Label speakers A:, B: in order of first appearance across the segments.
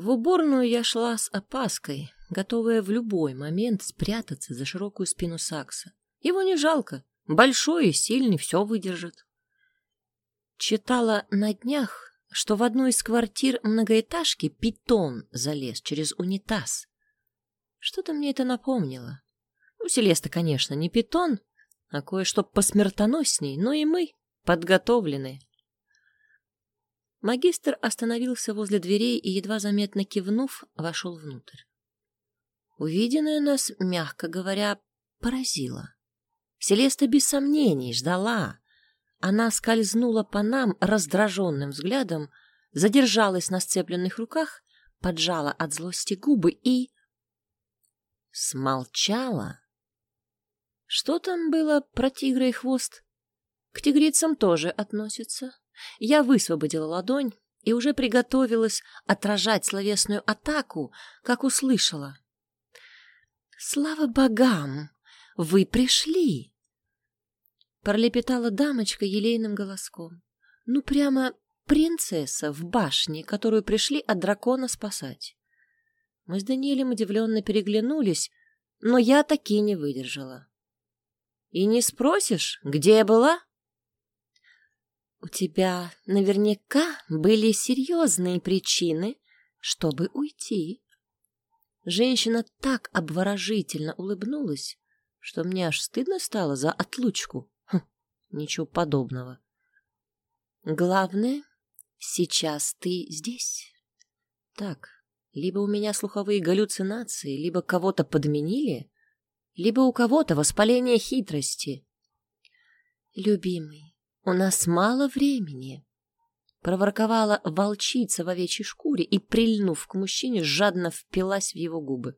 A: В уборную я шла с опаской, готовая в любой момент спрятаться за широкую спину Сакса. Его не жалко, большой и сильный, все выдержит. Читала на днях, что в одну из квартир многоэтажки питон залез через унитаз. Что-то мне это напомнило. Ну, Селеста, конечно, не питон, а кое-что посмертоносней, но и мы подготовлены. Магистр остановился возле дверей и, едва заметно кивнув, вошел внутрь. Увиденное нас, мягко говоря, поразило. Селеста без сомнений ждала. Она скользнула по нам раздраженным взглядом, задержалась на сцепленных руках, поджала от злости губы и... смолчала. Что там было про тигра и хвост? К тигрицам тоже относится. Я высвободила ладонь и уже приготовилась отражать словесную атаку, как услышала. «Слава богам! Вы пришли!» Пролепетала дамочка елейным голоском. «Ну, прямо принцесса в башне, которую пришли от дракона спасать». Мы с Даниэлем удивленно переглянулись, но я таки не выдержала. «И не спросишь, где я была?» У тебя наверняка были серьезные причины, чтобы уйти. Женщина так обворожительно улыбнулась, что мне аж стыдно стало за отлучку. Хм, ничего подобного. Главное, сейчас ты здесь. Так, либо у меня слуховые галлюцинации, либо кого-то подменили, либо у кого-то воспаление хитрости. Любимый, «У нас мало времени», — проворковала волчица в овечьей шкуре и, прильнув к мужчине, жадно впилась в его губы.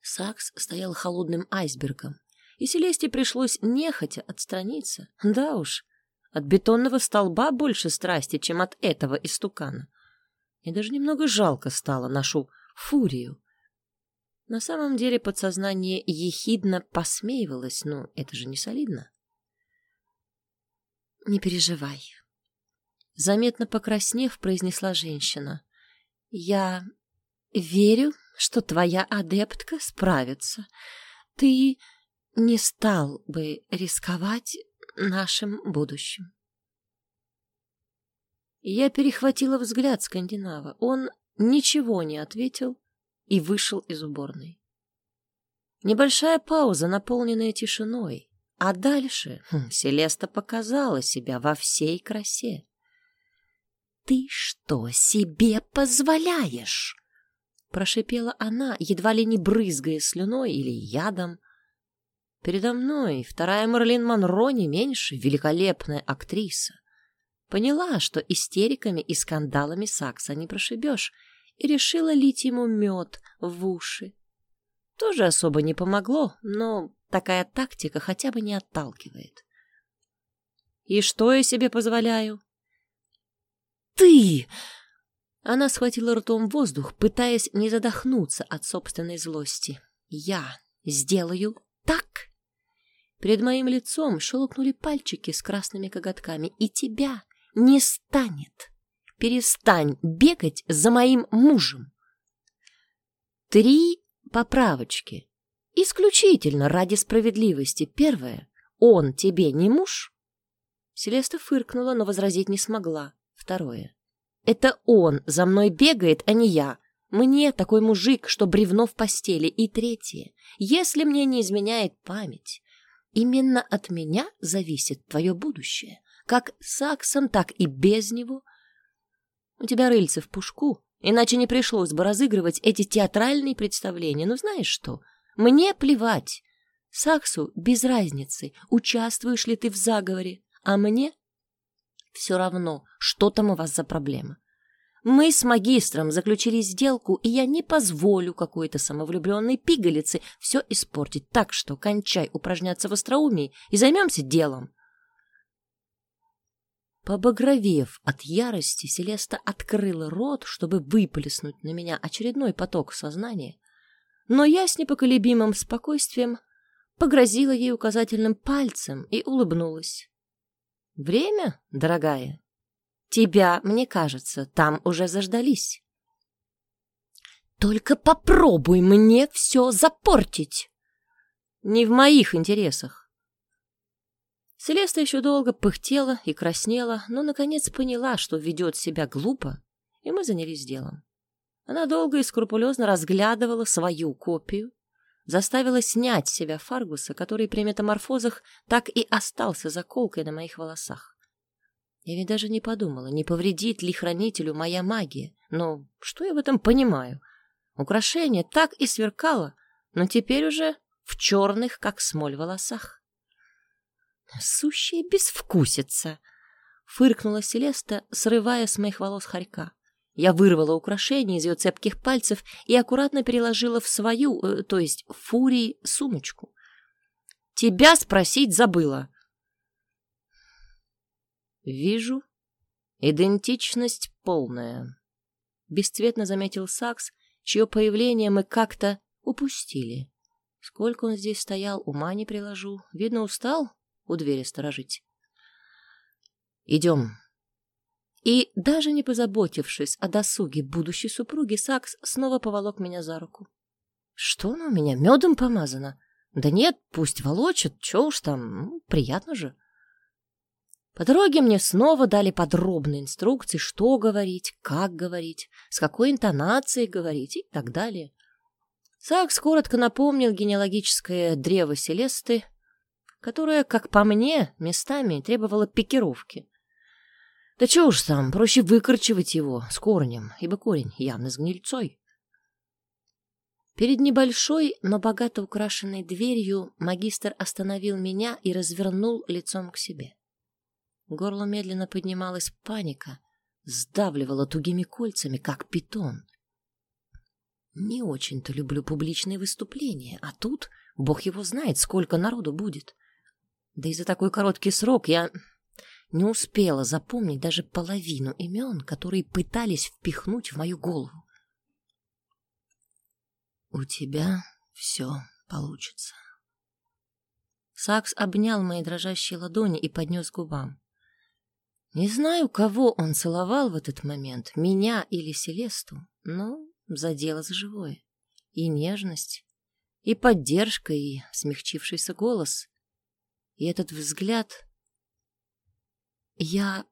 A: Сакс стоял холодным айсбергом, и Селесте пришлось нехотя отстраниться. Да уж, от бетонного столба больше страсти, чем от этого истукана. И даже немного жалко стало нашу фурию. На самом деле подсознание ехидно посмеивалось, но это же не солидно. «Не переживай». Заметно покраснев, произнесла женщина. «Я верю, что твоя адептка справится. Ты не стал бы рисковать нашим будущим». Я перехватила взгляд скандинава. Он ничего не ответил и вышел из уборной. Небольшая пауза, наполненная тишиной. А дальше хм, Селеста показала себя во всей красе. «Ты что себе позволяешь?» Прошипела она, едва ли не брызгая слюной или ядом. Передо мной вторая Марлин Монро не меньше, великолепная актриса. Поняла, что истериками и скандалами Сакса не прошибешь, и решила лить ему мед в уши. Тоже особо не помогло, но Такая тактика хотя бы не отталкивает. И что я себе позволяю? Ты! Она схватила ртом воздух, пытаясь не задохнуться от собственной злости. Я сделаю так. Перед моим лицом щелкнули пальчики с красными коготками, и тебя не станет. Перестань бегать за моим мужем. Три поправочки. Исключительно ради справедливости. Первое. Он тебе не муж? Селеста фыркнула, но возразить не смогла. Второе. Это он за мной бегает, а не я. Мне такой мужик, что бревно в постели. И третье. Если мне не изменяет память, именно от меня зависит твое будущее. Как с Аксом, так и без него. У тебя рыльце в пушку, иначе не пришлось бы разыгрывать эти театральные представления. Ну, знаешь что? — мне плевать. Саксу без разницы, участвуешь ли ты в заговоре, а мне все равно, что там у вас за проблема. Мы с магистром заключили сделку, и я не позволю какой-то самовлюбленной пигалице все испортить. Так что кончай упражняться в остроумии и займемся делом. Побагровев от ярости, Селеста открыла рот, чтобы выплеснуть на меня очередной поток сознания, но я с непоколебимым спокойствием погрозила ей указательным пальцем и улыбнулась. «Время, дорогая? Тебя, мне кажется, там уже заждались». Только попробуй мне все запортить. Не в моих интересах. Селеста еще долго пыхтела и краснела, но, наконец, поняла, что ведет себя глупо, и мы занялись делом. Она долго и скрупулезно разглядывала свою копию, заставила снять с себя Фаргуса, который при метаморфозах так и остался заколкой на моих волосах. Я ведь даже не подумала, не повредит ли хранителю моя магия. Но что я в этом понимаю? Украшение так и сверкало, но теперь уже в черных, как смоль, волосах. «Сущая безвкусица!» — фыркнула Селеста, срывая с моих волос хорька. Я вырвала украшение из ее цепких пальцев и аккуратно переложила в свою, э, то есть фурии, сумочку. «Тебя спросить забыла!» «Вижу. Идентичность полная», — бесцветно заметил Сакс, чье появление мы как-то упустили. Сколько он здесь стоял, ума не приложу. Видно, устал у двери сторожить. «Идем». И, даже не позаботившись о досуге будущей супруги, Сакс снова поволок меня за руку. «Что оно у меня, медом помазано?» «Да нет, пусть волочат, чё уж там, ну, приятно же». По дороге мне снова дали подробные инструкции, что говорить, как говорить, с какой интонацией говорить и так далее. Сакс коротко напомнил генеалогическое древо Селесты, которое, как по мне, местами требовало пикировки. Да чего уж там, проще выкорчевать его с корнем, ибо корень явно с гнильцой. Перед небольшой, но богато украшенной дверью магистр остановил меня и развернул лицом к себе. Горло медленно поднималась паника, сдавливала тугими кольцами, как питон. Не очень-то люблю публичные выступления, а тут бог его знает, сколько народу будет. Да и за такой короткий срок я не успела запомнить даже половину имен, которые пытались впихнуть в мою голову. «У тебя все получится». Сакс обнял мои дрожащие ладони и поднес губам. Не знаю, кого он целовал в этот момент, меня или Селесту, но задело за живое. И нежность, и поддержка, и смягчившийся голос, и этот взгляд. Я